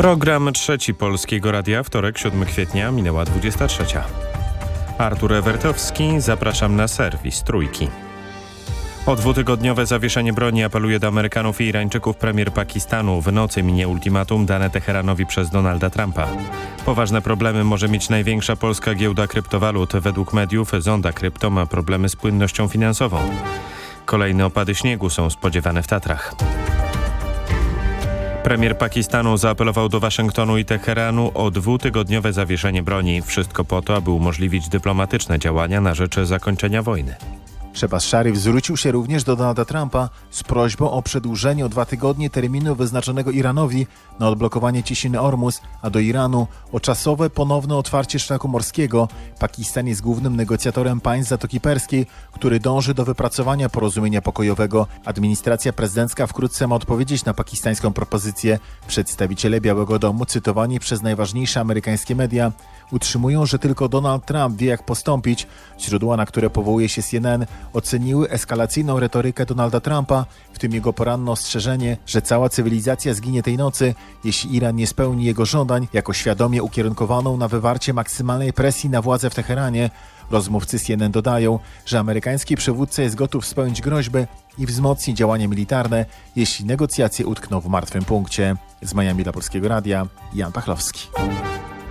Program trzeci Polskiego Radia, wtorek 7 kwietnia, minęła 23. Artur Ewertowski, zapraszam na serwis Trójki. O dwutygodniowe zawieszenie broni apeluje do Amerykanów i Irańczyków premier Pakistanu. W nocy minie ultimatum dane Teheranowi przez Donalda Trumpa. Poważne problemy może mieć największa polska giełda kryptowalut. Według mediów Zonda Krypto ma problemy z płynnością finansową. Kolejne opady śniegu są spodziewane w Tatrach. Premier Pakistanu zaapelował do Waszyngtonu i Teheranu o dwutygodniowe zawieszenie broni. Wszystko po to, aby umożliwić dyplomatyczne działania na rzecz zakończenia wojny. Szebas Sharif zwrócił się również do Donalda Trumpa z prośbą o przedłużenie o dwa tygodnie terminu wyznaczonego Iranowi na odblokowanie Cieśniny Ormus, a do Iranu o czasowe ponowne otwarcie szlaku morskiego. Pakistan jest głównym negocjatorem państw Zatoki Perskiej, który dąży do wypracowania porozumienia pokojowego. Administracja prezydencka wkrótce ma odpowiedzieć na pakistańską propozycję. Przedstawiciele Białego Domu, cytowani przez najważniejsze amerykańskie media, utrzymują, że tylko Donald Trump wie jak postąpić. Źródła, na które powołuje się CNN, oceniły eskalacyjną retorykę Donalda Trumpa, w tym jego poranne ostrzeżenie, że cała cywilizacja zginie tej nocy, jeśli Iran nie spełni jego żądań, jako świadomie ukierunkowaną na wywarcie maksymalnej presji na władze w Teheranie. Rozmówcy CNN dodają, że amerykański przywódca jest gotów spełnić groźby i wzmocnić działania militarne, jeśli negocjacje utkną w martwym punkcie. Z Miami dla Polskiego Radia, Jan Pachlowski.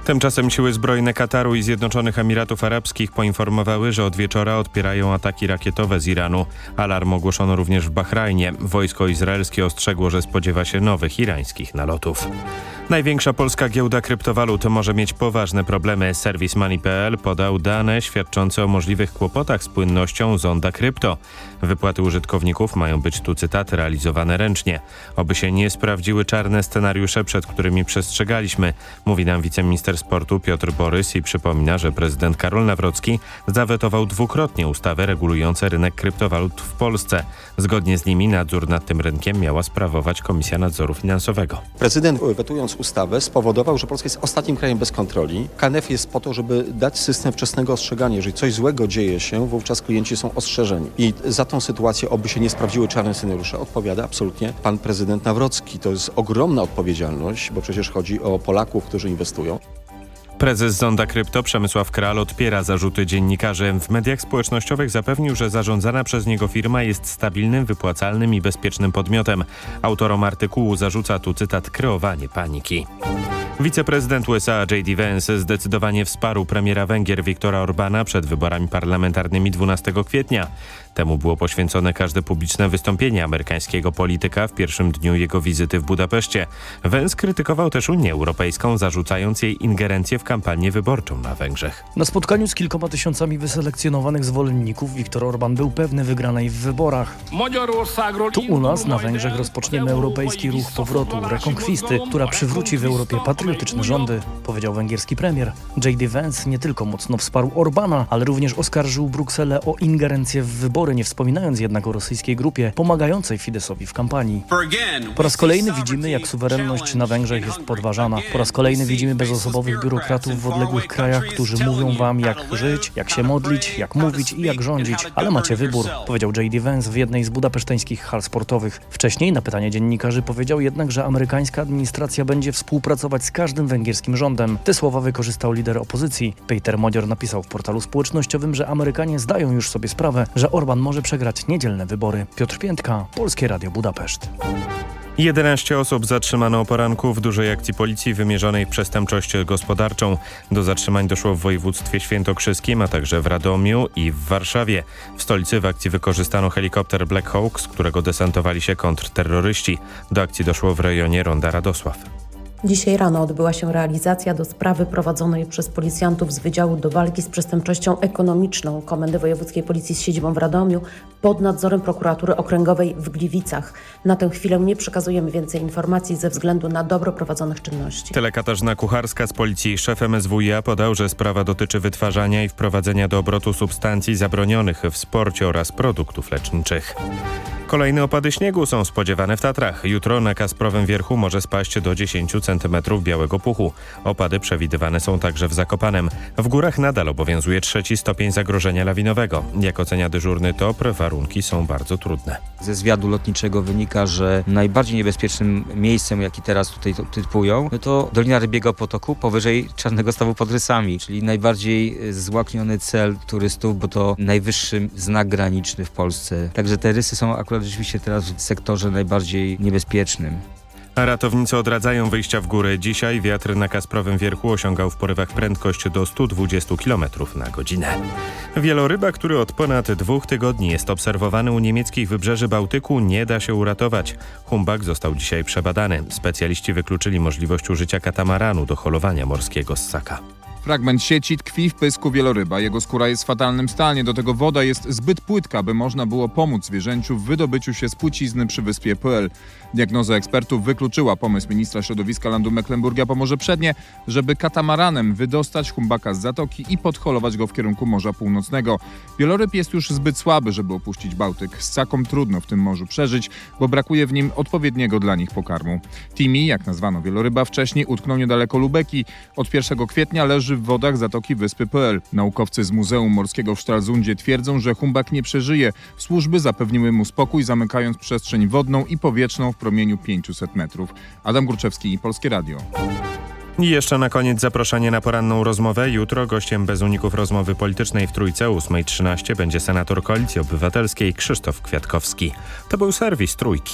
Tymczasem siły zbrojne Kataru i Zjednoczonych Emiratów Arabskich poinformowały, że od wieczora odpierają ataki rakietowe z Iranu. Alarm ogłoszono również w Bahrajnie. Wojsko izraelskie ostrzegło, że spodziewa się nowych irańskich nalotów. Największa polska giełda kryptowalut może mieć poważne problemy. Serwis Money.pl podał dane świadczące o możliwych kłopotach z płynnością zonda krypto. Wypłaty użytkowników mają być, tu cytat, realizowane ręcznie. Oby się nie sprawdziły czarne scenariusze, przed którymi przestrzegaliśmy, mówi nam wiceminister sportu Piotr Borys i przypomina, że prezydent Karol Nawrocki zawetował dwukrotnie ustawy regulujące rynek kryptowalut w Polsce. Zgodnie z nimi nadzór nad tym rynkiem miała sprawować Komisja Nadzoru Finansowego. Prezydent wetując ustawę spowodował, że Polska jest ostatnim krajem bez kontroli. KNF jest po to, żeby dać system wczesnego ostrzegania. Jeżeli coś złego dzieje się, wówczas klienci są ostrzeżeni. I za tą sytuację, oby się nie sprawdziły czarne scenariusze, odpowiada absolutnie pan prezydent Nawrocki. To jest ogromna odpowiedzialność, bo przecież chodzi o Polaków, którzy inwestują. Prezes Zonda Krypto Przemysław Kral odpiera zarzuty dziennikarzy. W mediach społecznościowych zapewnił, że zarządzana przez niego firma jest stabilnym, wypłacalnym i bezpiecznym podmiotem. Autorom artykułu zarzuca tu cytat kreowanie paniki. Wiceprezydent USA J.D. Vance zdecydowanie wsparł premiera Węgier Viktora Orbana przed wyborami parlamentarnymi 12 kwietnia. Temu było poświęcone każde publiczne wystąpienie amerykańskiego polityka w pierwszym dniu jego wizyty w Budapeszcie. Vance krytykował też Unię Europejską, zarzucając jej ingerencję w kampanię wyborczą na Węgrzech. Na spotkaniu z kilkoma tysiącami wyselekcjonowanych zwolenników Viktor Orban był pewny wygranej w wyborach. Tu u nas na Węgrzech rozpoczniemy europejski ruch powrotu, rekonkwisty, która przywróci w Europie patriotyczne rządy, powiedział węgierski premier. J.D. Vance nie tylko mocno wsparł Orbana, ale również oskarżył Brukselę o ingerencję w wybory, nie wspominając jednak o rosyjskiej grupie pomagającej Fidesowi w kampanii. Po raz kolejny widzimy, jak suwerenność na Węgrzech jest podważana. Po raz kolejny widzimy bezosobowych biurokratów w odległych krajach, którzy mówią wam, jak żyć, jak się modlić, jak mówić i jak rządzić. Ale macie wybór, powiedział J.D. Vance w jednej z budapeszteńskich hal sportowych. Wcześniej na pytanie dziennikarzy powiedział jednak, że amerykańska administracja będzie współpracować z każdym węgierskim rządem. Te słowa wykorzystał lider opozycji. Peter Modior napisał w portalu społecznościowym, że Amerykanie zdają już sobie sprawę, że Orban może przegrać niedzielne wybory. Piotr Piętka, Polskie Radio Budapeszt. 11 osób zatrzymano o poranku w dużej akcji policji wymierzonej w przestępczość gospodarczą. Do zatrzymań doszło w województwie świętokrzyskim, a także w Radomiu i w Warszawie. W stolicy w akcji wykorzystano helikopter Black Hawk, z którego desantowali się kontrterroryści. Do akcji doszło w rejonie Ronda Radosław. Dzisiaj rano odbyła się realizacja do sprawy prowadzonej przez policjantów z Wydziału do Walki z Przestępczością Ekonomiczną Komendy Wojewódzkiej Policji z siedzibą w Radomiu pod nadzorem Prokuratury Okręgowej w Gliwicach. Na tę chwilę nie przekazujemy więcej informacji ze względu na dobro prowadzonych czynności. Tyle Katarzyna Kucharska z Policji. Szef MSWiA podał, że sprawa dotyczy wytwarzania i wprowadzenia do obrotu substancji zabronionych w sporcie oraz produktów leczniczych. Kolejne opady śniegu są spodziewane w Tatrach. Jutro na Kasprowym Wierchu może spaść do 10 cm. Cm białego puchu. Opady przewidywane są także w Zakopanem. W górach nadal obowiązuje trzeci stopień zagrożenia lawinowego. Jak ocenia dyżurny TOPR, warunki są bardzo trudne. Ze zwiadu lotniczego wynika, że najbardziej niebezpiecznym miejscem, jaki teraz tutaj typują, to Dolina Rybiego Potoku powyżej Czarnego Stawu pod Rysami, czyli najbardziej e, złakniony cel turystów, bo to najwyższy znak graniczny w Polsce. Także te rysy są akurat rzeczywiście teraz w sektorze najbardziej niebezpiecznym. Ratownicy odradzają wyjścia w górę. Dzisiaj wiatr na Kasprowym Wierchu osiągał w porywach prędkość do 120 km na godzinę. Wieloryba, który od ponad dwóch tygodni jest obserwowany u niemieckich wybrzeży Bałtyku, nie da się uratować. Humbak został dzisiaj przebadany. Specjaliści wykluczyli możliwość użycia katamaranu do holowania morskiego z Saka. Fragment sieci tkwi w pysku wieloryba. Jego skóra jest w fatalnym stanie. Do tego woda jest zbyt płytka, by można było pomóc zwierzęciu w wydobyciu się z płcizny przy wyspie Pl. Diagnoza ekspertów wykluczyła pomysł ministra środowiska landu Mecklenburgia Pomorze Przednie, żeby katamaranem wydostać humbaka z zatoki i podholować go w kierunku Morza Północnego. Wieloryb jest już zbyt słaby, żeby opuścić Bałtyk. Z saką trudno w tym morzu przeżyć, bo brakuje w nim odpowiedniego dla nich pokarmu. Timi, jak nazwano wieloryba wcześniej, utknął niedaleko Lubeki. Od 1 kwietnia leży w wodach zatoki wyspy PL. Naukowcy z Muzeum Morskiego w Stralsundzie twierdzą, że humbak nie przeżyje. Służby zapewniły mu spokój, zamykając przestrzeń wodną i powietrzną w promieniu 500 metrów. Adam Górczewski i Polskie Radio. I jeszcze na koniec zaproszenie na poranną rozmowę. Jutro gościem bez uników rozmowy politycznej w Trójce 8.13 będzie senator Koalicji Obywatelskiej Krzysztof Kwiatkowski. To był serwis Trójki.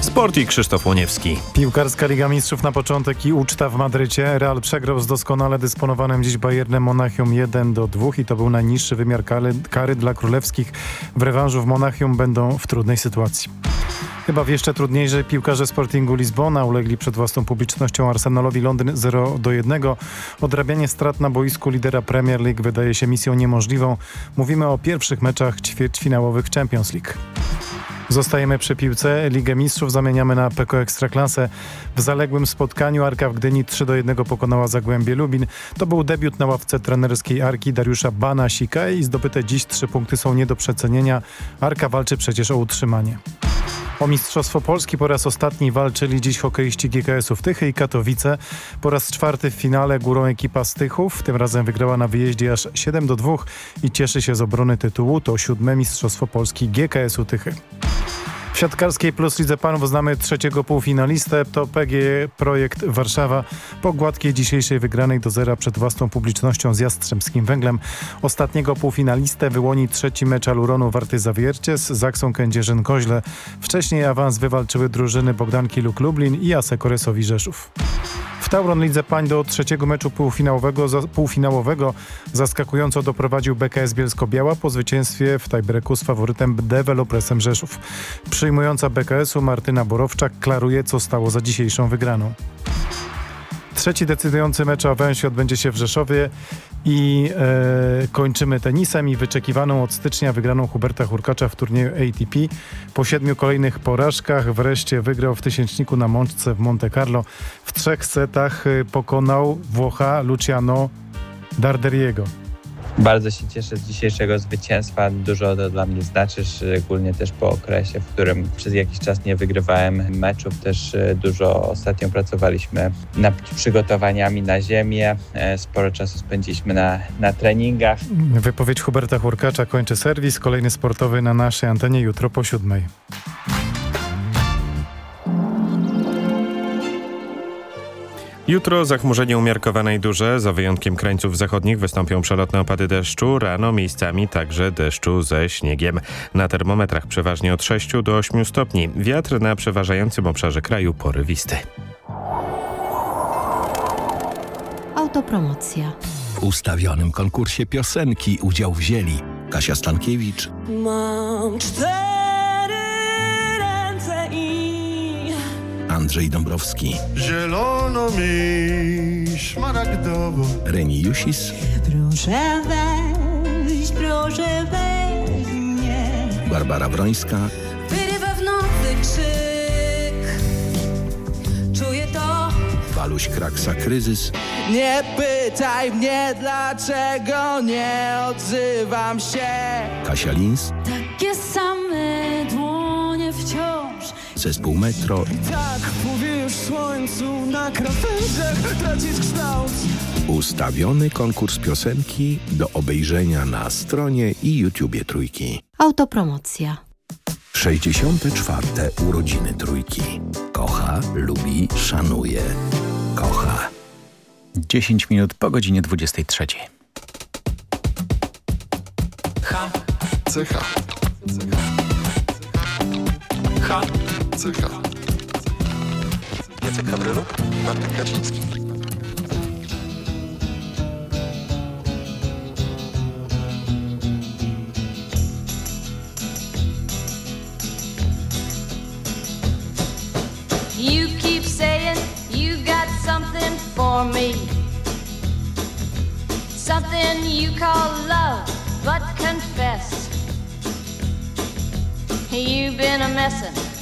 Sport i Krzysztof Łoniewski. Piłkarska Liga Mistrzów na początek i uczta w Madrycie. Real przegrał z doskonale dysponowanym dziś Bayernem Monachium 1 do 2 i to był najniższy wymiar kary, kary dla królewskich. W rewanżu w Monachium będą w trudnej sytuacji. Chyba w jeszcze trudniejszej piłkarze Sportingu Lizbona ulegli przed własną publicznością Arsenalowi Londyn 0 do 1. Odrabianie strat na boisku lidera Premier League wydaje się misją niemożliwą. Mówimy o pierwszych meczach ćwierćfinałowych Champions League. Zostajemy przy piłce. Ligę Mistrzów zamieniamy na PKO Ekstraklasę. W zaległym spotkaniu Arka w Gdyni 3 do 1 pokonała Zagłębie Lubin. To był debiut na ławce trenerskiej Arki Dariusza Banasika i zdobyte dziś trzy punkty są nie do przecenienia. Arka walczy przecież o utrzymanie. O Mistrzostwo Polski po raz ostatni walczyli dziś hokeiści GKS-ów Tychy i Katowice. Po raz czwarty w finale górą ekipa z Tychów. Tym razem wygrała na wyjeździe aż 7 do 2 i cieszy się z obrony tytułu. To siódme Mistrzostwo Polski GKS-u Tychy. W siatkarskiej Plus Lidze Panów znamy trzeciego półfinalistę. To PG Projekt Warszawa po gładkiej dzisiejszej wygranej do zera przed własną publicznością z Jastrzębskim Węglem. Ostatniego półfinalistę wyłoni trzeci mecz Aluronu Warty Zawiercie z Zaksą Kędzierzyn-Koźle. Wcześniej awans wywalczyły drużyny Bogdanki Luk Lublin i Asekoresowi Rzeszów. W Tauron Lidze Pań do trzeciego meczu półfinałowego, za, półfinałowego zaskakująco doprowadził BKS Bielsko-Biała po zwycięstwie w tiebreaku z faworytem Developresem Rzeszów. Przyjmująca BKS-u Martyna Borowczak klaruje, co stało za dzisiejszą wygraną. Trzeci decydujący mecz o odbędzie się w Rzeszowie i e, kończymy tenisem i wyczekiwaną od stycznia wygraną Huberta Hurkacza w turnieju ATP. Po siedmiu kolejnych porażkach wreszcie wygrał w tysięczniku na Mączce w Monte Carlo. W trzech setach e, pokonał Włocha Luciano Darderiego. Bardzo się cieszę z dzisiejszego zwycięstwa. Dużo to dla mnie znaczy, szczególnie też po okresie, w którym przez jakiś czas nie wygrywałem meczów. Też e, dużo ostatnio pracowaliśmy nad przygotowaniami na ziemię. E, sporo czasu spędziliśmy na, na treningach. Wypowiedź Huberta Hurkacza kończy serwis. Kolejny sportowy na naszej antenie jutro po siódmej. Jutro zachmurzenie umiarkowane i duże, za wyjątkiem krańców zachodnich wystąpią przelotne opady deszczu, rano miejscami także deszczu ze śniegiem. Na termometrach przeważnie od 6 do 8 stopni. Wiatr na przeważającym obszarze kraju porywisty. Autopromocja. W ustawionym konkursie piosenki udział wzięli Kasia Stankiewicz, Mam cztery Andrzej Dąbrowski, Zielono mi szmaragdowo. Reni Jusis, proszę weź, proszę weź mnie. Barbara Wrońska, Wyrywa w nocy krzyk. Czuję to. Aluś Kraksa Kryzys, Nie pytaj mnie dlaczego nie odzywam się Kasia Lins, Takie same zespół Metro Tak mówię już słońcu na krawędziach tracić kształt Ustawiony konkurs piosenki do obejrzenia na stronie i YouTubie Trójki. Autopromocja. 64. urodziny Trójki. Kocha, lubi, szanuje. Kocha. 10 minut po godzinie 23. H. CH. H. Jacek Kaczyński. You keep saying you got something for me. Something you call love, but confess. You've been a messin'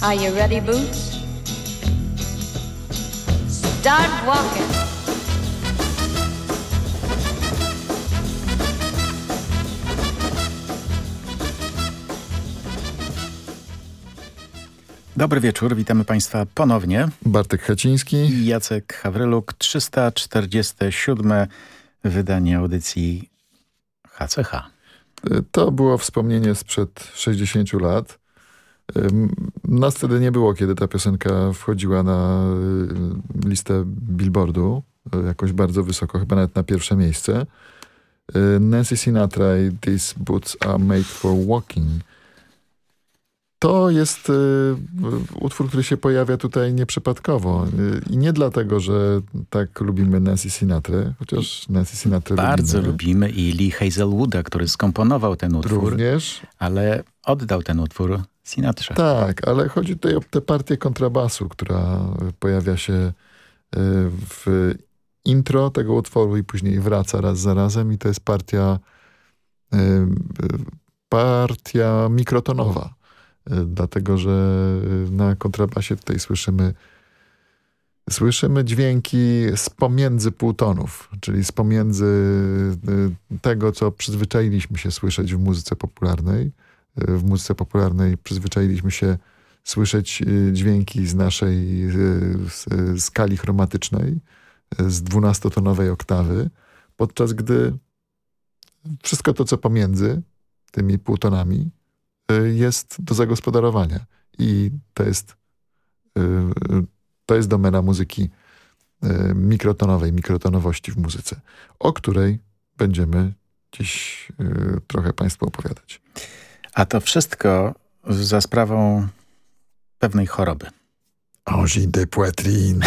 Are you ready, Boots? Start walking. Dobry wieczór, witamy Państwa ponownie. Bartek Haciński i Jacek Hawryluk, 347 wydanie audycji HCH. To było wspomnienie sprzed 60 lat. Nas wtedy nie było, kiedy ta piosenka wchodziła na y, listę Billboardu, y, jakoś bardzo wysoko, chyba nawet na pierwsze miejsce. Y, Nancy Sinatra i These Boots Are Made for Walking. To jest y, utwór, który się pojawia tutaj nieprzypadkowo. I nie dlatego, że tak lubimy Nancy Sinatra, chociaż Nancy Sinatra Bardzo lubimy. lubimy i Lee Hazelwooda, który skomponował ten utwór. Również. Ale oddał ten utwór Tak, ale chodzi tutaj o tę partię kontrabasu, która pojawia się y, w intro tego utworu i później wraca raz za razem i to jest partia y, partia mikrotonowa. Y, Dlatego, że na kontrabasie tutaj słyszymy Słyszymy dźwięki z pomiędzy półtonów, czyli z pomiędzy tego, co przyzwyczailiśmy się słyszeć w muzyce popularnej. W muzyce popularnej przyzwyczailiśmy się słyszeć y, dźwięki z naszej y, y, skali chromatycznej, z dwunastotonowej oktawy, podczas gdy wszystko to, co pomiędzy tymi półtonami jest do zagospodarowania. I to jest, to jest domena muzyki mikrotonowej, mikrotonowości w muzyce, o której będziemy dziś trochę Państwu opowiadać. A to wszystko za sprawą pewnej choroby. Angine de poitrine.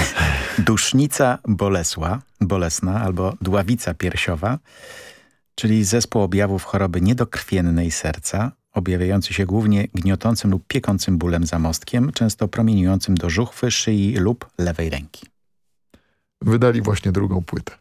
Dusznica bolesła, bolesna albo dławica piersiowa, czyli zespół objawów choroby niedokrwiennej serca, objawiający się głównie gniotącym lub piekącym bólem za mostkiem, często promieniującym do żuchwy, szyi lub lewej ręki. Wydali właśnie drugą płytę.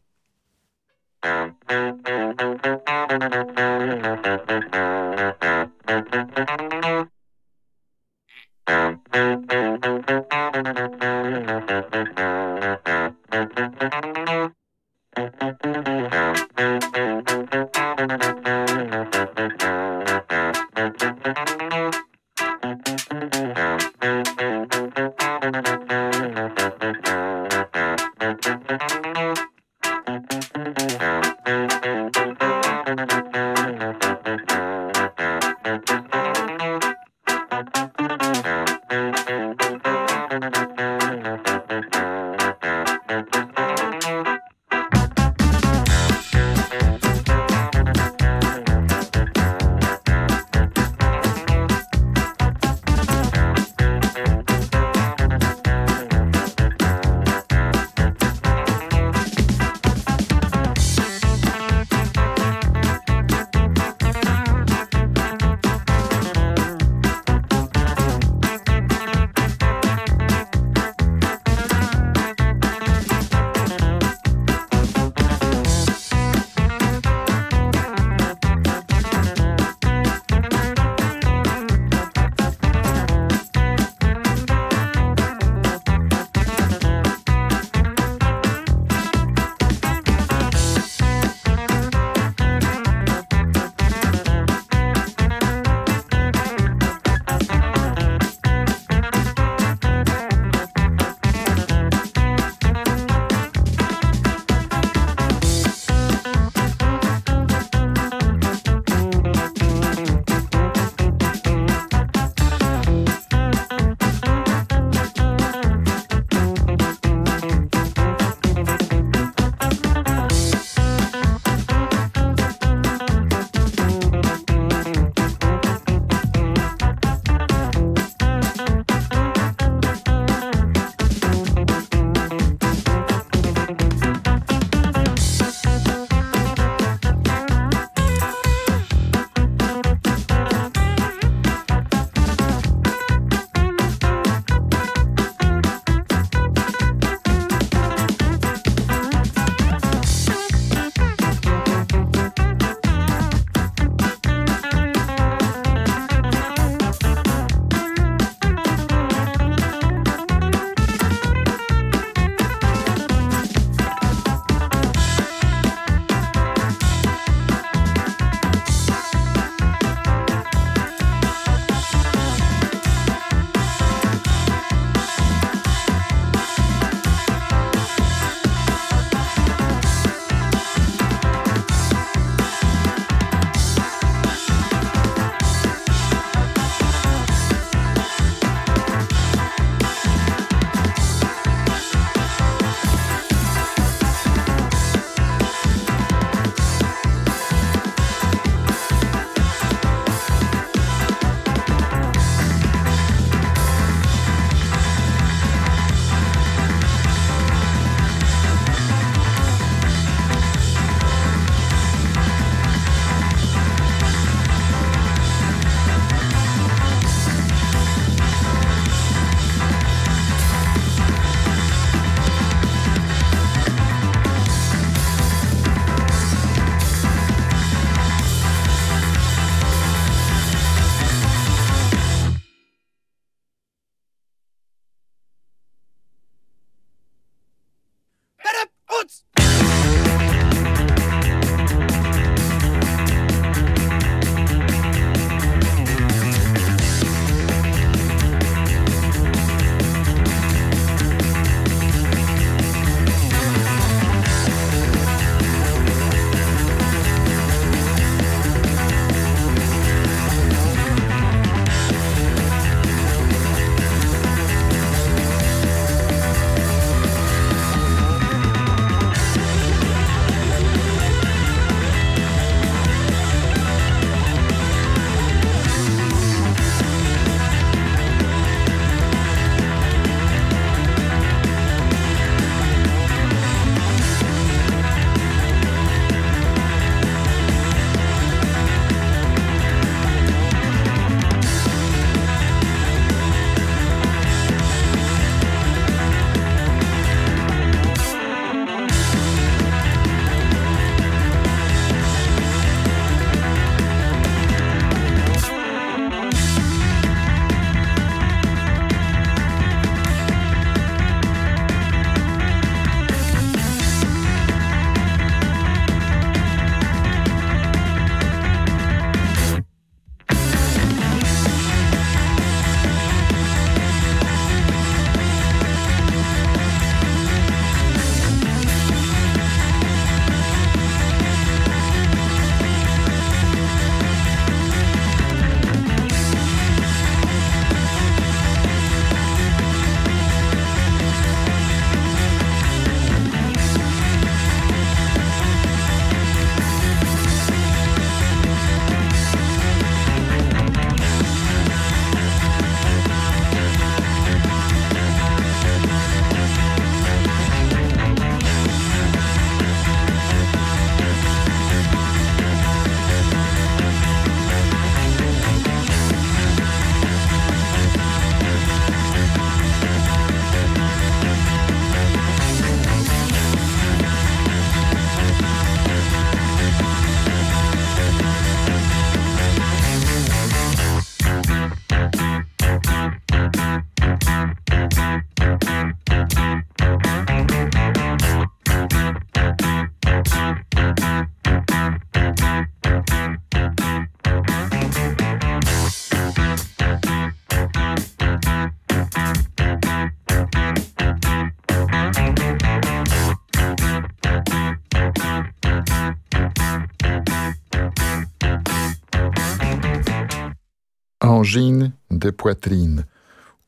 Angine de Poitrine.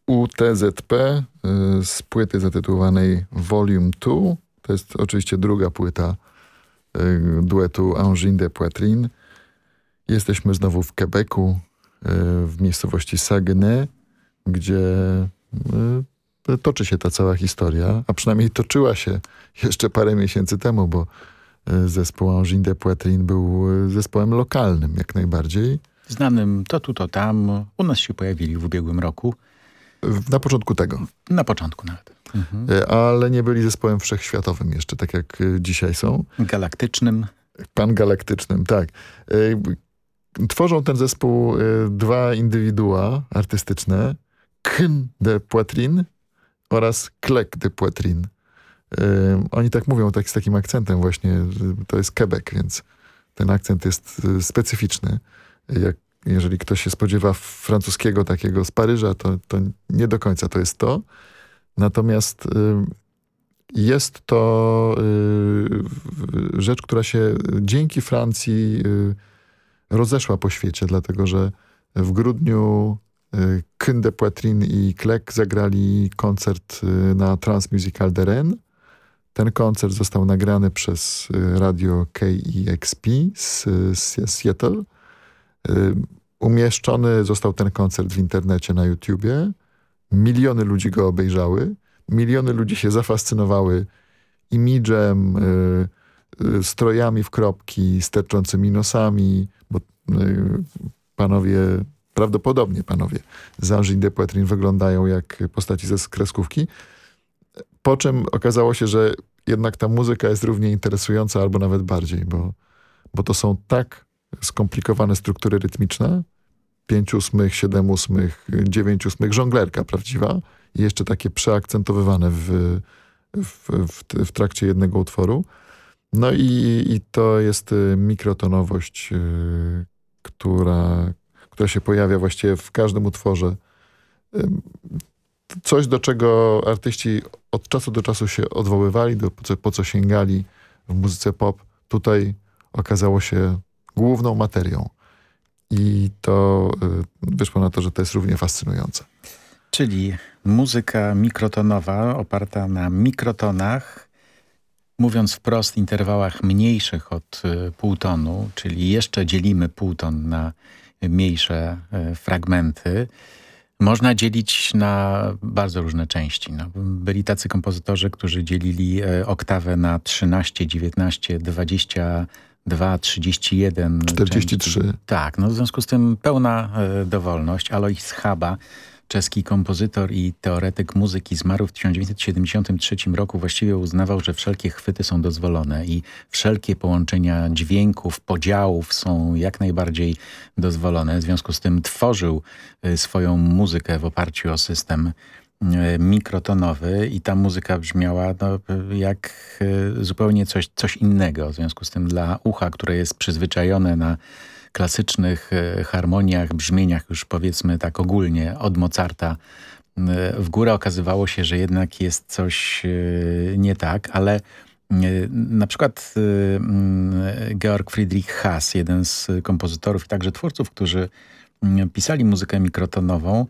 UTZP y, z płyty zatytułowanej Volume 2. To jest oczywiście druga płyta y, duetu Angine de Poitrine. Jesteśmy znowu w Quebecu, y, w miejscowości Saguenay, gdzie toczy się ta cała historia, a przynajmniej toczyła się jeszcze parę miesięcy temu, bo zespół Angine de Poitrine był zespołem lokalnym jak najbardziej. Znanym to tu, to tam. U nas się pojawili w ubiegłym roku. Na początku tego. Na początku nawet. Mhm. E, ale nie byli zespołem wszechświatowym jeszcze, tak jak e, dzisiaj są. Galaktycznym. Pangalaktycznym, tak. E, tworzą ten zespół dwa indywidua artystyczne. Kn de Poitrine oraz Klek de Poitrine. Oni tak mówią tak, z takim akcentem właśnie. To jest Quebec, więc ten akcent jest specyficzny. Jak jeżeli ktoś się spodziewa francuskiego takiego z Paryża, to, to nie do końca to jest to. Natomiast y, jest to y, rzecz, która się dzięki Francji y, rozeszła po świecie, dlatego że w grudniu Kyn de Poitrine i Klek zagrali koncert na Transmusical de Rennes. Ten koncert został nagrany przez radio KEXP z, z Seattle umieszczony został ten koncert w internecie na YouTubie. Miliony ludzi go obejrzały. Miliony ludzi się zafascynowały imidżem, y, y, strojami w kropki, sterczącymi nosami, bo panowie, prawdopodobnie panowie z de wyglądają jak postaci ze kreskówki. Po czym okazało się, że jednak ta muzyka jest równie interesująca albo nawet bardziej, bo, bo to są tak skomplikowane struktury rytmiczne, 5 ósmych, 7 ósmych, 9 ósmych, żonglerka prawdziwa i jeszcze takie przeakcentowywane w, w, w, w trakcie jednego utworu. No i, i to jest y, mikrotonowość, yy, która, która się pojawia właściwie w każdym utworze. Yy, coś, do czego artyści od czasu do czasu się odwoływali, do, po, co, po co sięgali w muzyce pop, tutaj okazało się główną materią. I to y, wyszło na to, że to jest równie fascynujące. Czyli muzyka mikrotonowa oparta na mikrotonach, mówiąc wprost, interwałach mniejszych od y, półtonu, czyli jeszcze dzielimy półton na mniejsze y, fragmenty. Można dzielić na bardzo różne części. No, byli tacy kompozytorzy, którzy dzielili oktawę na 13, 19, 20 2,31. 43. Tak, no w związku z tym pełna e, dowolność. Alois Chaba, czeski kompozytor i teoretyk muzyki zmarł w 1973 roku. Właściwie uznawał, że wszelkie chwyty są dozwolone i wszelkie połączenia dźwięków, podziałów są jak najbardziej dozwolone. W związku z tym tworzył e, swoją muzykę w oparciu o system mikrotonowy i ta muzyka brzmiała no, jak e, zupełnie coś, coś innego. W związku z tym dla ucha, które jest przyzwyczajone na klasycznych e, harmoniach, brzmieniach już powiedzmy tak ogólnie od Mozarta w górę okazywało się, że jednak jest coś nie tak, ale na przykład Georg Friedrich Haas, jeden z kompozytorów i także twórców, którzy pisali muzykę mikrotonową,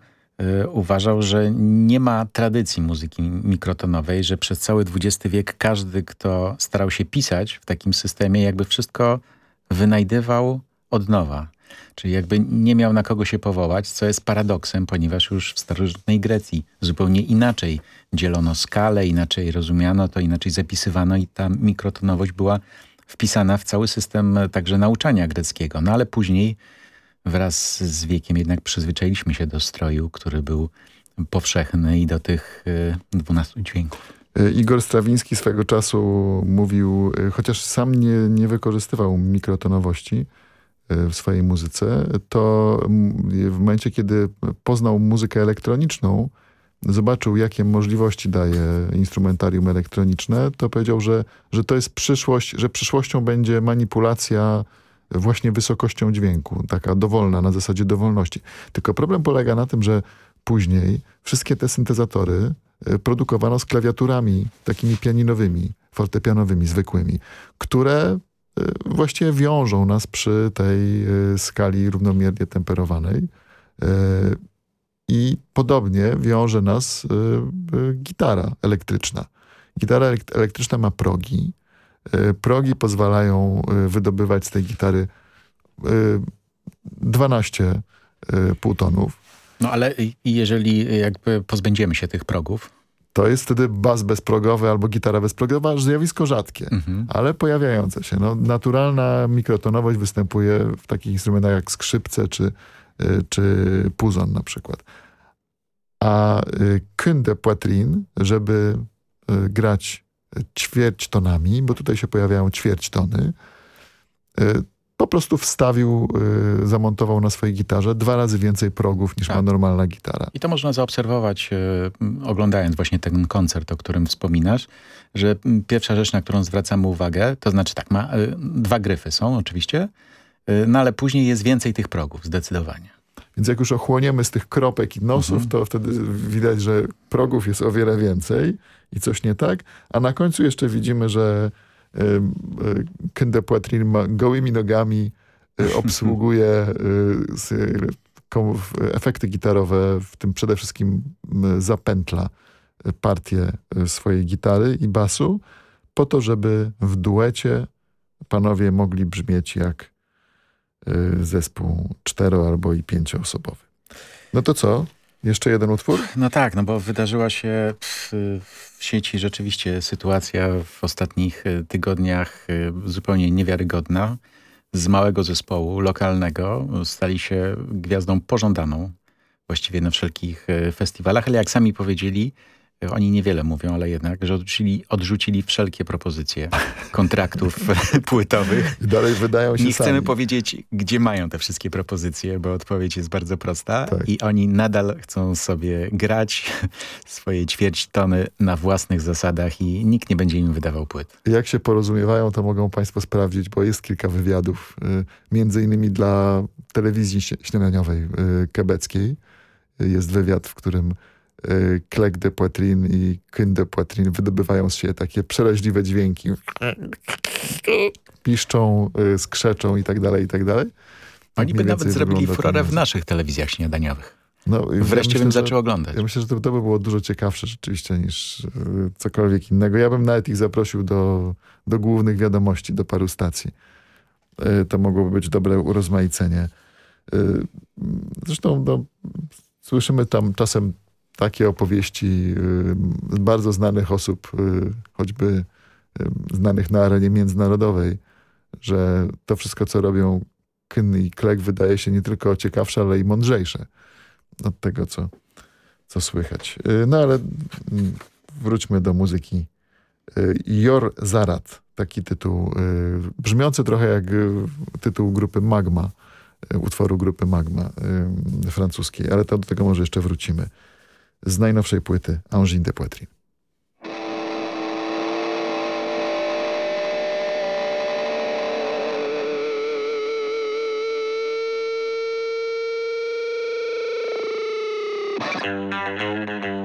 uważał, że nie ma tradycji muzyki mikrotonowej, że przez cały XX wiek każdy, kto starał się pisać w takim systemie, jakby wszystko wynajdywał od nowa. Czyli jakby nie miał na kogo się powołać, co jest paradoksem, ponieważ już w starożytnej Grecji zupełnie inaczej dzielono skalę, inaczej rozumiano to, inaczej zapisywano i ta mikrotonowość była wpisana w cały system także nauczania greckiego. No ale później wraz z wiekiem jednak przyzwyczailiśmy się do stroju, który był powszechny i do tych y, dwunastu dźwięków. Y, Igor Strawiński swego czasu mówił, y, chociaż sam nie, nie wykorzystywał mikrotonowości w swojej muzyce, to w momencie, kiedy poznał muzykę elektroniczną, zobaczył, jakie możliwości daje instrumentarium elektroniczne, to powiedział, że, że to jest przyszłość, że przyszłością będzie manipulacja właśnie wysokością dźwięku, taka dowolna, na zasadzie dowolności. Tylko problem polega na tym, że później wszystkie te syntezatory e, produkowano z klawiaturami takimi pianinowymi, fortepianowymi, zwykłymi, które e, właściwie wiążą nas przy tej e, skali równomiernie temperowanej. I podobnie wiąże nas gitara elektryczna. Gitara elektryczna ma progi. Progi pozwalają wydobywać z tej gitary 12 półtonów. No ale jeżeli jakby pozbędziemy się tych progów, to jest wtedy bas bezprogowy albo gitara bezprogowa, zjawisko rzadkie, mhm. ale pojawiające się. No, naturalna mikrotonowość występuje w takich instrumentach jak skrzypce czy, czy puzon na przykład. A kyn de poitrine, żeby grać ćwierć tonami, bo tutaj się pojawiają ćwierć tony, y, po prostu wstawił, y, zamontował na swojej gitarze dwa razy więcej progów niż tak. ma normalna gitara. I to można zaobserwować, y, oglądając właśnie ten koncert, o którym wspominasz, że pierwsza rzecz, na którą zwracamy uwagę, to znaczy tak, ma dwa gryfy są oczywiście, no ale później jest więcej tych progów, zdecydowanie. Więc jak już ochłoniemy z tych kropek i nosów, mhm. to wtedy widać, że progów jest o wiele więcej i coś nie tak. A na końcu jeszcze widzimy, że Kende Poitrin gołymi nogami y, obsługuje y, efekty gitarowe, w tym przede wszystkim zapętla partię swojej gitary i basu, po to, żeby w duecie panowie mogli brzmieć jak zespół cztero- albo i pięcioosobowy. No to co? Jeszcze jeden utwór? No tak, no bo wydarzyła się w, w sieci rzeczywiście sytuacja w ostatnich e, tygodniach e, zupełnie niewiarygodna. Z małego zespołu lokalnego stali się gwiazdą pożądaną właściwie na wszelkich festiwalach, ale jak sami powiedzieli, oni niewiele mówią, ale jednak, że odrzucili, odrzucili wszelkie propozycje kontraktów płytowych. I dalej wydają się Nie chcemy sami. powiedzieć, gdzie mają te wszystkie propozycje, bo odpowiedź jest bardzo prosta. Tak. I oni nadal chcą sobie grać swoje ćwierć tony na własnych zasadach i nikt nie będzie im wydawał płyt. Jak się porozumiewają, to mogą państwo sprawdzić, bo jest kilka wywiadów, y, między innymi dla telewizji śniadaniowej y, kebeckiej. Jest wywiad, w którym klek de poitrine i kyn de poitrine wydobywają z siebie takie przeraźliwe dźwięki. Piszczą, y, skrzeczą i tak dalej, i tak dalej. Oni by nawet zrobili furorę w naszych telewizjach śniadaniowych. No, Wreszcie ja bym zaczął oglądać. Ja myślę, że to, to by było dużo ciekawsze rzeczywiście niż y, cokolwiek innego. Ja bym nawet ich zaprosił do, do głównych wiadomości, do paru stacji. Y, to mogłoby być dobre urozmaicenie. Zresztą no, słyszymy tam czasem takie opowieści y, bardzo znanych osób, y, choćby y, znanych na arenie międzynarodowej, że to wszystko, co robią Kyn i Klek wydaje się nie tylko ciekawsze, ale i mądrzejsze od tego, co, co słychać. No ale mm, wróćmy do muzyki. Jor Zarat, taki tytuł, brzmiący trochę jak tytuł grupy Magma, utworu grupy Magma francuskiej, ale to do tego może jeszcze wrócimy z najnowszej płyty Angine de Poitrine. Thank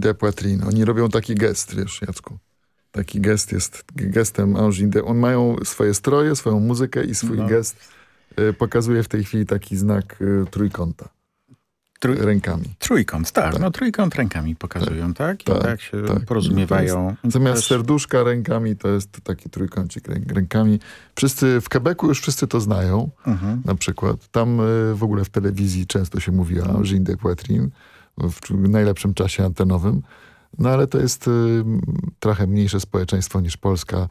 de Poitrine. Oni robią taki gest, wiesz, Jacku. Taki gest jest gestem Angine de... Oni mają swoje stroje, swoją muzykę i swój No. gest y, pokazuje w tej chwili taki znak y, trójkąta. Trój- Rękami. Trójkąt, tak, No trójkąt rękami pokazują, tak? I tak, Tak, się tak. porozumiewają. Jest, zamiast Też- serduszka rękami, to jest taki trójkącik rę, rękami. Wszyscy w Quebecu już wszyscy to znają, Mhm. na przykład. Tam y, w ogóle w telewizji często się mówi o Jean de Poitrine w najlepszym czasie antenowym. No ale to jest y, trochę mniejsze społeczeństwo niż Polska.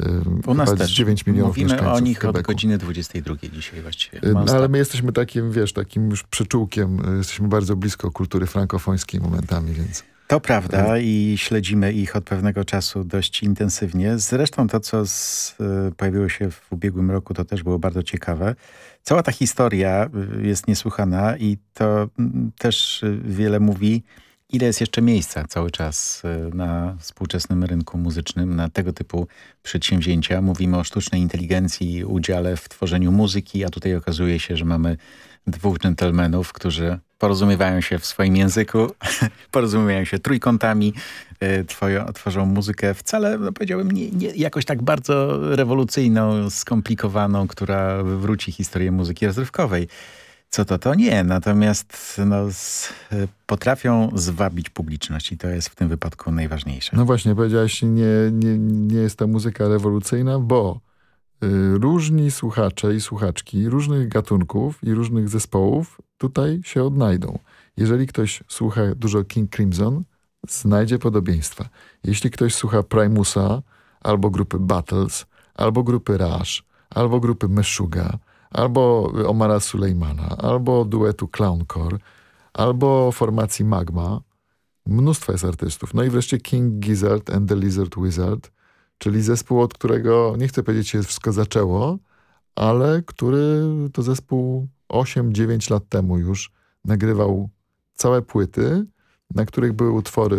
Y, U nas też 9 milionów mówimy mieszkańców o nich od godziny 22 dzisiaj właściwie. Y, No, ale my jesteśmy takim, wiesz, takim już przyczółkiem. y, Jesteśmy bardzo blisko kultury frankofońskiej momentami, więc... To prawda i śledzimy ich od pewnego czasu dość intensywnie. Zresztą to, co z, y, pojawiło się w ubiegłym roku, to też było bardzo ciekawe. Cała ta historia y, jest niesłychana i to mm, też y, wiele mówi ile jest jeszcze miejsca cały czas na współczesnym rynku muzycznym, na tego typu przedsięwzięcia. Mówimy o sztucznej inteligencji, udziale w tworzeniu muzyki, a tutaj okazuje się, że mamy dwóch dżentelmenów, którzy porozumiewają się w swoim języku, porozumiewają się trójkątami, y, twoją, tworzą muzykę wcale, no powiedziałbym, nie, nie, jakoś tak bardzo rewolucyjną, skomplikowaną, która wywróci historię muzyki rozrywkowej. Co to, to nie. Natomiast no, z, potrafią zwabić publiczność i to jest w tym wypadku najważniejsze. No właśnie, powiedziałeś, nie, nie, nie jest ta muzyka rewolucyjna, bo różni słuchacze i słuchaczki różnych gatunków i różnych zespołów tutaj się odnajdą. Jeżeli ktoś słucha dużo King Crimson, znajdzie podobieństwa. Jeśli ktoś słucha Primusa, albo grupy Battles, albo grupy Rush, albo grupy Meshuga, albo Omara Sulejmana, albo duetu Clowncore, albo formacji Magma. Mnóstwo jest artystów. No i wreszcie King Gizzard and the Lizard Wizard, czyli zespół, od którego, nie chcę powiedzieć, się wszystko zaczęło, ale który to zespół 8-9 lat temu już nagrywał całe płyty, na których były utwory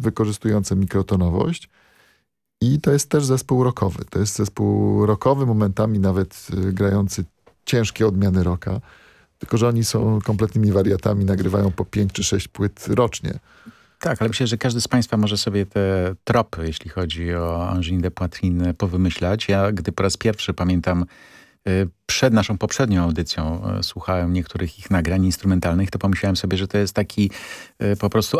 wykorzystujące mikrotonowość, i to jest też zespół rockowy. To jest zespół rockowy, momentami nawet y, grający ciężkie odmiany rocka. Tylko, że oni są kompletnymi wariatami, nagrywają po pięć czy sześć płyt rocznie. Tak, ale myślę, że każdy z Państwa może sobie te tropy, jeśli chodzi o Angine de Poitrine, powymyślać. Ja, gdy po raz pierwszy pamiętam przed naszą poprzednią audycją y, słuchałem niektórych ich nagrań instrumentalnych, to pomyślałem sobie, że to jest taki y, po prostu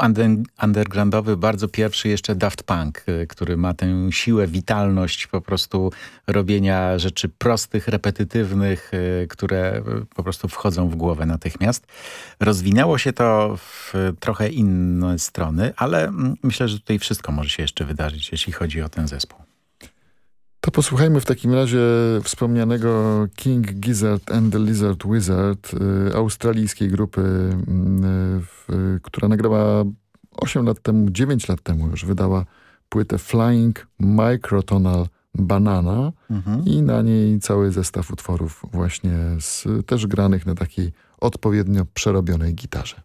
undergroundowy, bardzo pierwszy jeszcze Daft Punk, który ma tę siłę, witalność po prostu robienia rzeczy prostych, repetytywnych, które po prostu wchodzą w głowę natychmiast. Rozwinęło się to w trochę inne strony, ale mm, myślę, że tutaj wszystko może się jeszcze wydarzyć, jeśli chodzi o ten zespół. To posłuchajmy w takim razie wspomnianego King Gizzard and the Lizard Wizard, y, australijskiej grupy, y, y, która nagrała 8 lat temu, 9 lat temu już wydała płytę Flying Microtonal Banana mhm. i na niej cały zestaw utworów właśnie z, też granych na takiej odpowiednio przerobionej gitarze.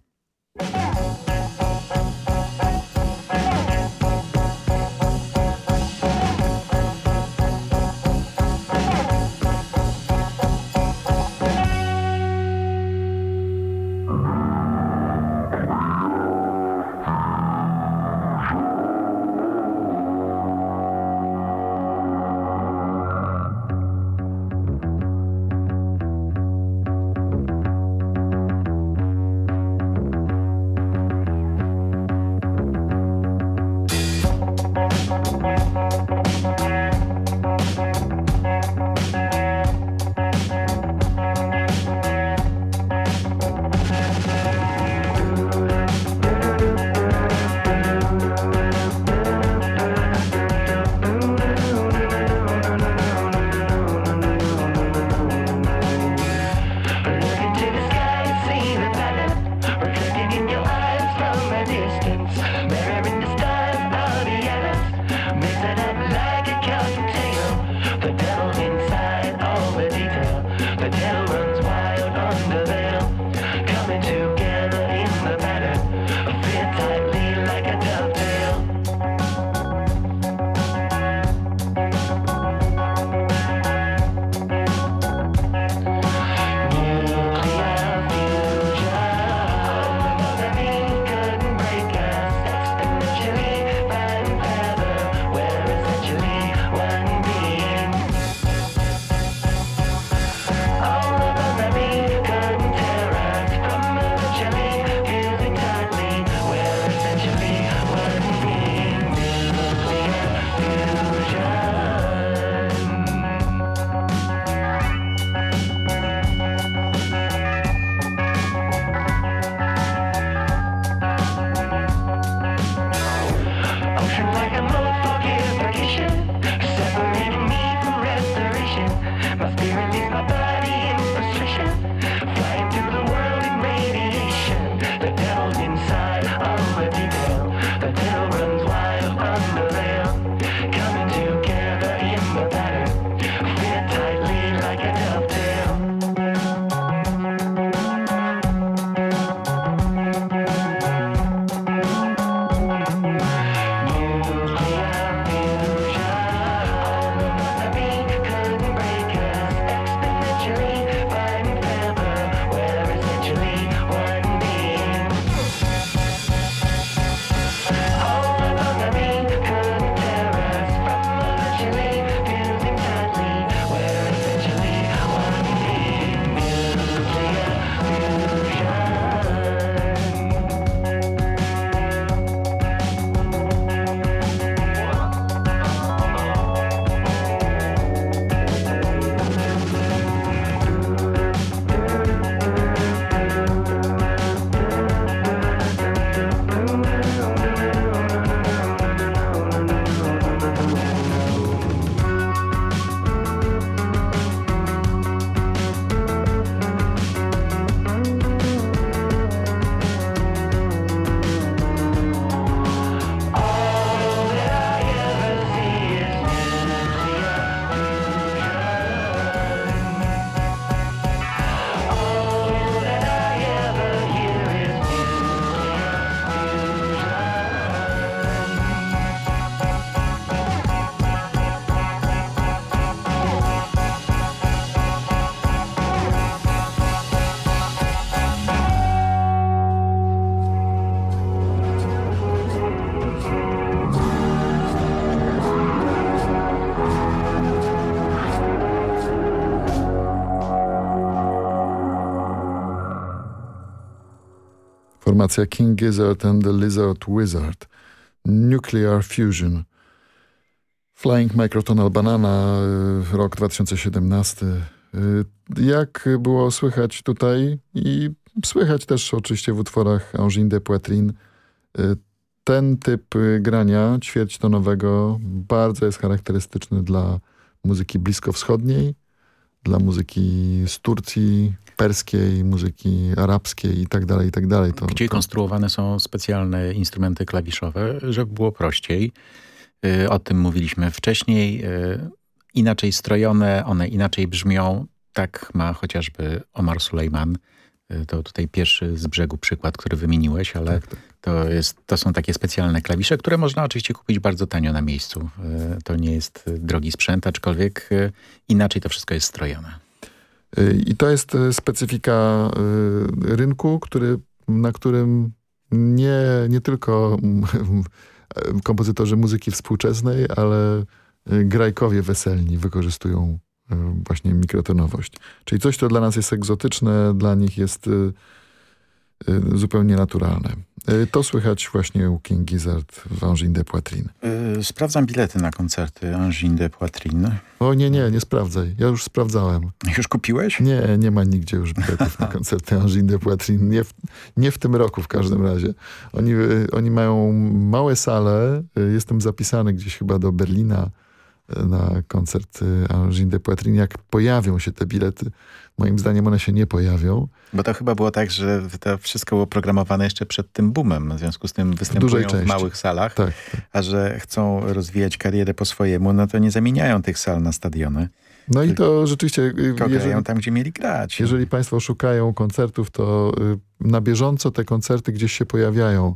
Formacja King Gizzard and the Lizard Wizard. Nuclear Fusion. Flying Microtonal Banana, y, rok 2017. Y, Jak było słychać tutaj i słychać też oczywiście w utworach Angine de y, ten typ grania ćwierćtonowego bardzo jest charakterystyczny dla muzyki bliskowschodniej, dla muzyki z Turcji, perskiej, muzyki arabskiej i tak dalej, i tak dalej. To, Gdzie to, konstruowane są specjalne instrumenty klawiszowe, żeby było prościej. Y, O tym mówiliśmy wcześniej. Y, Inaczej strojone, one inaczej brzmią. Tak ma chociażby Omar Sulejman. Y, To tutaj pierwszy z brzegu przykład, który wymieniłeś, ale To, jest, to są takie specjalne klawisze, które można oczywiście kupić bardzo tanio na miejscu. To nie jest drogi sprzęt, aczkolwiek inaczej to wszystko jest strojone. Y, I to jest y, specyfika y, rynku, który, na którym nie, nie tylko mm, kompozytorzy muzyki współczesnej, ale grajkowie weselni wykorzystują właśnie mikrotonowość. Czyli coś, co dla nas jest egzotyczne, dla nich jest zupełnie naturalne. Y, To słychać właśnie u King Gizzard w Angine de Poitrine. Y, Sprawdzam bilety na koncerty Angine de Poitrine. O nie, nie, nie sprawdzaj. Ja już sprawdzałem. Już kupiłeś? Nie, nie ma nigdzie już biletów na koncerty Angine de Poitrine. Nie w, nie w tym roku w każdym razie. Oni, y, oni mają małe sale. Y, Jestem zapisany gdzieś chyba do Berlina na koncert Angine de Poitrine. Jak pojawią się te bilety, moim zdaniem one się nie pojawią. Bo to chyba było tak, że to wszystko było programowane jeszcze przed tym boomem. W związku z tym występują w, części. małych salach. Tak, A że chcą rozwijać karierę po swojemu, no to nie zamieniają tych sal na stadiony. No i to rzeczywiście... y, jeżeli- tam, gdzie mieli grać. Jeżeli Państwo szukają koncertów, to y, na bieżąco te koncerty gdzieś się pojawiają.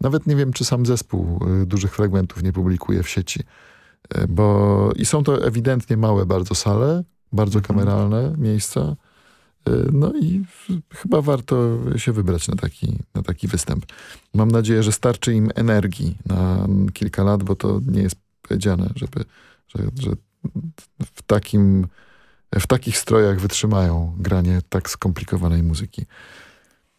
Nawet nie wiem, czy sam zespół y, dużych fragmentów nie publikuje w sieci. Bo i są to ewidentnie małe bardzo sale, bardzo kameralne miejsca. Y, No i chyba warto się wybrać na taki, na taki występ. Mam nadzieję, że starczy im energii na kilka lat, bo to nie jest powiedziane, żeby, że, że w takim w takich strojach wytrzymają granie tak skomplikowanej muzyki.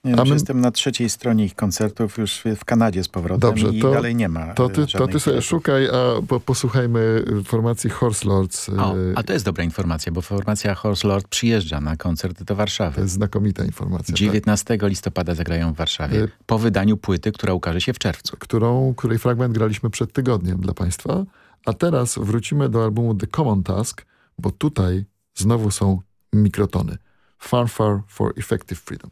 Nie, A my- Jestem na trzeciej stronie ich koncertów, już w Kanadzie z powrotem Dobrze, i to, dalej nie ma to ty, to ty sobie szukaj, a po, posłuchajmy y, formacji Horse Lords. y, O, a to jest dobra informacja, bo formacja Horse Lord przyjeżdża na koncert do Warszawy. To jest znakomita informacja. tak? 19 listopada zagrają w Warszawie, Y- po wydaniu płyty, która ukaże się w czerwcu. którą, której fragment graliśmy przed tygodniem dla Państwa. A teraz wrócimy do albumu The Common Task, bo tutaj znowu są mikrotony. Fanfare for Effective Freedom.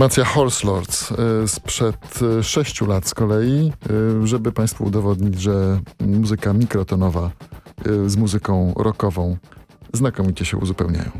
Formacja Horse Lords y, sprzed y, sześciu lat z kolei, y, żeby Państwu udowodnić, że muzyka mikrotonowa z muzyką rockową znakomicie się uzupełniają.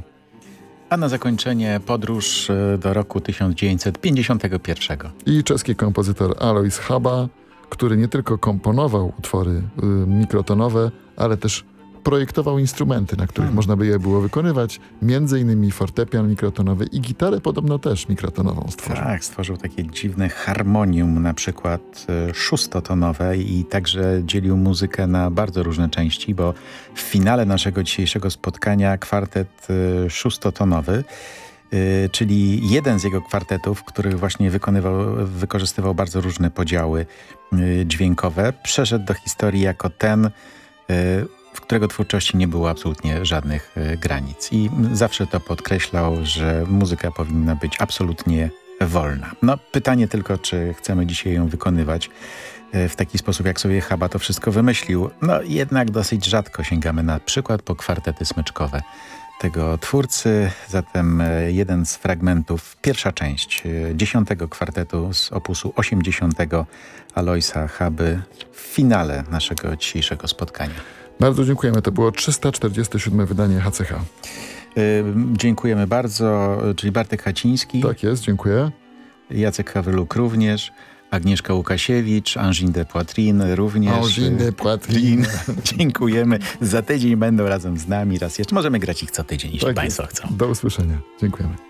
A na zakończenie podróż do roku 1951. I czeski kompozytor Alois Haba, który nie tylko komponował utwory mikrotonowe, ale też projektował instrumenty, na których można by je było wykonywać, między innymi fortepian mikrotonowy i gitarę podobno też mikrotonową stworzył. Tak, stworzył takie dziwne harmonium, na przykład y, szóstotonowe i także dzielił muzykę na bardzo różne części, bo w finale naszego dzisiejszego spotkania kwartet y, szóstotonowy, y, czyli jeden z jego kwartetów, który właśnie wykonywał, wykorzystywał bardzo różne podziały dźwiękowe, przeszedł do historii jako ten, w którego twórczości nie było absolutnie żadnych y, granic. I zawsze to podkreślał, że muzyka powinna być absolutnie wolna. No pytanie tylko, czy chcemy dzisiaj ją wykonywać y, w taki sposób, jak sobie Chaba to wszystko wymyślił. No jednak dosyć rzadko sięgamy na przykład po kwartety smyczkowe tego twórcy. Zatem y, jeden z fragmentów, pierwsza część dziesiątego kwartetu z opusu 80 Aloisa Chaby w finale naszego dzisiejszego spotkania. Bardzo dziękujemy. To było 347 wydanie HCH. Y, dziękujemy bardzo, czyli Bartek Haciński. Tak jest, dziękuję. Jacek Hawryluk również. Agnieszka Łukasiewicz, Angine de Poitrine również. Angine de Poitrine. Dziękujemy. Za tydzień będą razem z nami raz jeszcze. Możemy grać ich co tydzień, jeśli Tak Państwo chcą. Do usłyszenia. Dziękujemy.